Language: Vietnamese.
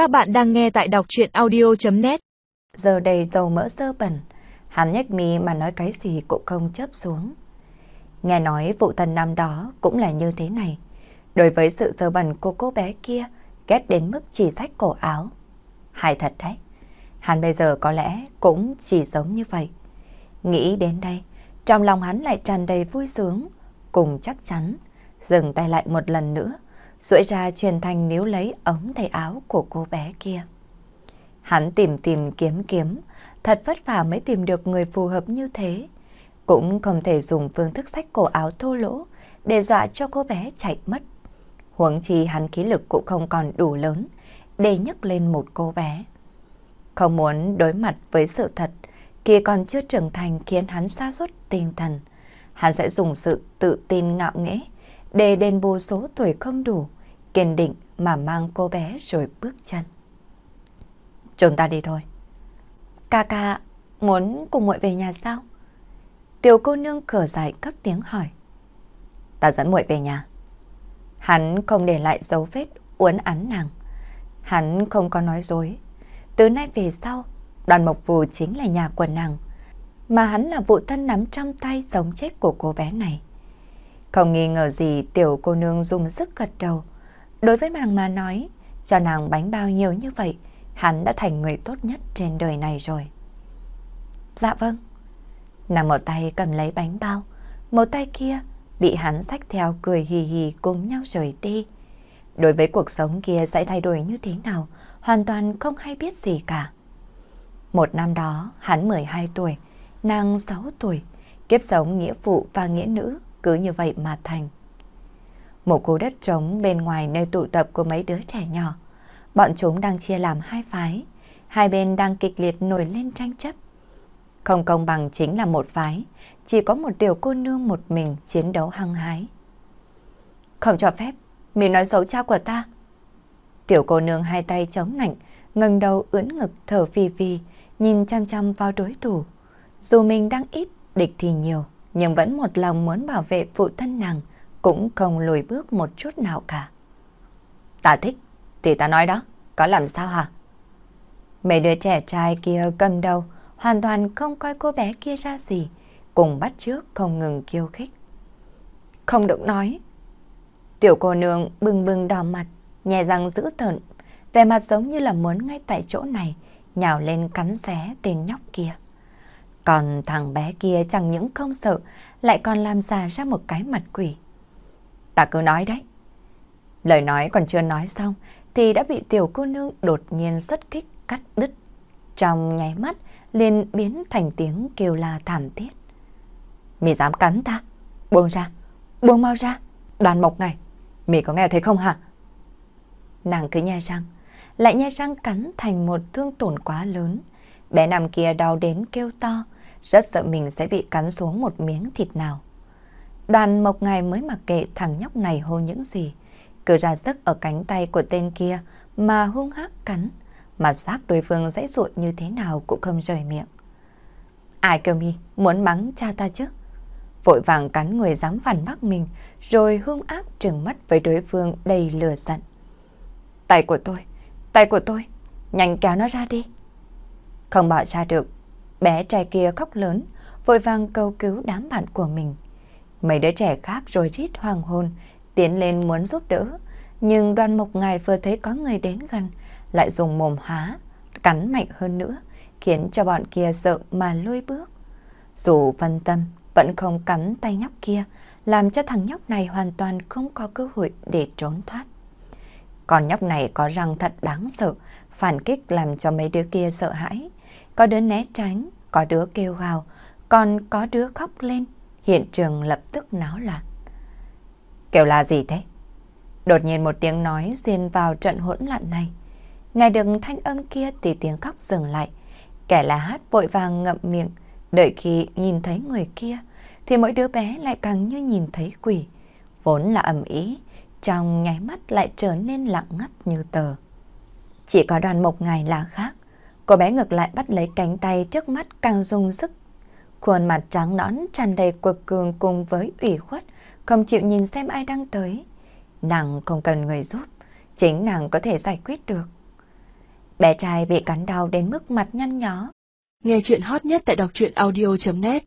Các bạn đang nghe tại đọc chuyện audio.net Giờ đầy dầu mỡ sơ bẩn, hắn nhếch mi mà nói cái gì cũng không chấp xuống. Nghe nói vụ thần năm đó cũng là như thế này. Đối với sự sơ bẩn của cô bé kia, ghét đến mức chỉ sách cổ áo. Hay thật đấy, hắn bây giờ có lẽ cũng chỉ giống như vậy. Nghĩ đến đây, trong lòng hắn lại tràn đầy vui sướng, cùng chắc chắn, dừng tay lại một lần nữa, duỗi ra truyền thành níu lấy ống tay áo của cô bé kia. Hắn tìm tìm kiếm kiếm, thật vất vả mới tìm được người phù hợp như thế. Cũng không thể dùng phương thức sách cổ áo thô lỗ để dọa cho cô bé chạy mất. Huống chi hắn khí lực cũng không còn đủ lớn để nhấc lên một cô bé. Không muốn đối mặt với sự thật, kia còn chưa trưởng thành khiến hắn xa suốt tinh thần. Hắn sẽ dùng sự tự tin ngạo nghễ để đền bù số tuổi không đủ, kiên định mà mang cô bé rồi bước chân. Chúng ta đi thôi. Ca ca, muốn cùng muội về nhà sao? Tiểu cô nương cửa dài cất tiếng hỏi. Ta dẫn muội về nhà. Hắn không để lại dấu vết uốn án nàng. Hắn không có nói dối. Từ nay về sau, đoàn mộc phù chính là nhà của nàng. Mà hắn là vụ thân nắm trong tay sống chết của cô bé này. Không nghi ngờ gì tiểu cô nương dùng sức gật đầu. Đối với nàng mà nói, cho nàng bánh bao nhiêu như vậy, hắn đã thành người tốt nhất trên đời này rồi. Dạ vâng. Nàng một tay cầm lấy bánh bao, một tay kia bị hắn xách theo cười hì hì cùng nhau rời đi. Đối với cuộc sống kia sẽ thay đổi như thế nào, hoàn toàn không hay biết gì cả. Một năm đó, hắn 12 tuổi, nàng 6 tuổi, kiếp sống nghĩa phụ và nghĩa nữ cứ như vậy mà thành. Một khu đất trống bên ngoài nơi tụ tập của mấy đứa trẻ nhỏ. Bọn chúng đang chia làm hai phái, hai bên đang kịch liệt nổi lên tranh chấp. Không công bằng chính là một phái, chỉ có một tiểu cô nương một mình chiến đấu hăng hái. Không cho phép, mình nói xấu cha của ta. Tiểu cô nương hai tay chống nạnh, ngẩng đầu ưỡn ngực thở phì phì, nhìn chăm chăm vào đối thủ. Dù mình đang ít, địch thì nhiều, nhưng vẫn một lòng muốn bảo vệ phụ thân nàng, cũng không lùi bước một chút nào cả. Ta thích, thì ta nói đó, có làm sao hả? Mấy đứa trẻ trai kia cầm đầu, hoàn toàn không coi cô bé kia ra gì, cùng bắt trước không ngừng kiêu khích. Không được nói. Tiểu cô nương bừng bừng đỏ mặt, nhè răng dữ tợn, vẻ mặt giống như là muốn ngay tại chỗ này nhào lên cắn xé tên nhóc kia. Còn thằng bé kia chẳng những không sợ, lại còn làm ra ra một cái mặt quỷ. Ta cứ nói đấy. Lời nói còn chưa nói xong thì đã bị tiểu cô nương đột nhiên xuất kích cắt đứt. Trong nháy mắt liền biến thành tiếng kêu la thảm thiết. Mì dám cắn ta? Buông ra, buông mau ra. Đoàn mộc này, mì có nghe thấy không hả? Nàng cứ nhai răng, lại nhai răng cắn thành một thương tổn quá lớn. Bé nằm kia đau đến kêu to, rất sợ mình sẽ bị cắn xuống một miếng thịt nào. Đoàn mộc ngài mới mặc kệ thằng nhóc này hô những gì. Cứ ra sức ở cánh tay của tên kia mà hung hắc cắn. Mà giác đối phương dãy dụi như thế nào cũng không rời miệng. Ai kêu mi muốn mắng cha ta chứ? Vội vàng cắn người dám phản bác mình rồi hung ác trừng mắt với đối phương đầy lửa giận. Tay của tôi, tay của tôi, nhanh kéo nó ra đi. Không bỏ ra được, bé trai kia khóc lớn, vội vàng cầu cứu đám bạn của mình. Mấy đứa trẻ khác rồi rít hoàng hôn, tiến lên muốn giúp đỡ. Nhưng đoàn mộc ngài vừa thấy có người đến gần, lại dùng mồm há, cắn mạnh hơn nữa, khiến cho bọn kia sợ mà lôi bước. Dù phân tâm, vẫn không cắn tay nhóc kia, làm cho thằng nhóc này hoàn toàn không có cơ hội để trốn thoát. Còn nhóc này có răng thật đáng sợ, phản kích làm cho mấy đứa kia sợ hãi. Có đứa né tránh, có đứa kêu gào, còn có đứa khóc lên hiện trường lập tức náo loạn. Kêu là gì thế? Đột nhiên một tiếng nói xuyên vào trận hỗn loạn này. Ngay được thanh âm kia thì tiếng khóc dừng lại. Kẻ là hát vội vàng ngậm miệng, đợi khi nhìn thấy người kia, thì mỗi đứa bé lại càng như nhìn thấy quỷ. Vốn là ẩm ý, trong nháy mắt lại trở nên lặng ngắt như tờ. Chỉ có đoàn mộc ngài là khác. Cô bé ngược lại bắt lấy cánh tay trước mắt càng dùng sức Khuôn mặt trắng nõn tràn đầy quật cường cùng với ủy khuất, không chịu nhìn xem ai đang tới. Nàng không cần người giúp, chính nàng có thể giải quyết được. Bé trai bị cắn đau đến mức mặt nhăn nhó. Nghe chuyện hot nhất tại đọc truyện audio.net